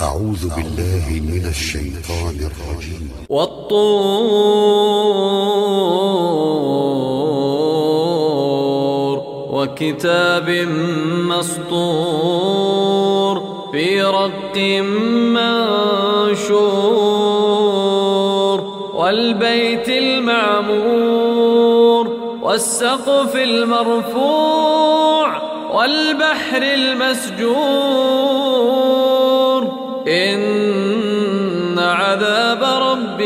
أعوذ بالله من الشيطان الرجيم. والطور وكتاب مسطور في رق منشور والبيت المعمور والسقف المرفوع والبحر المسجور.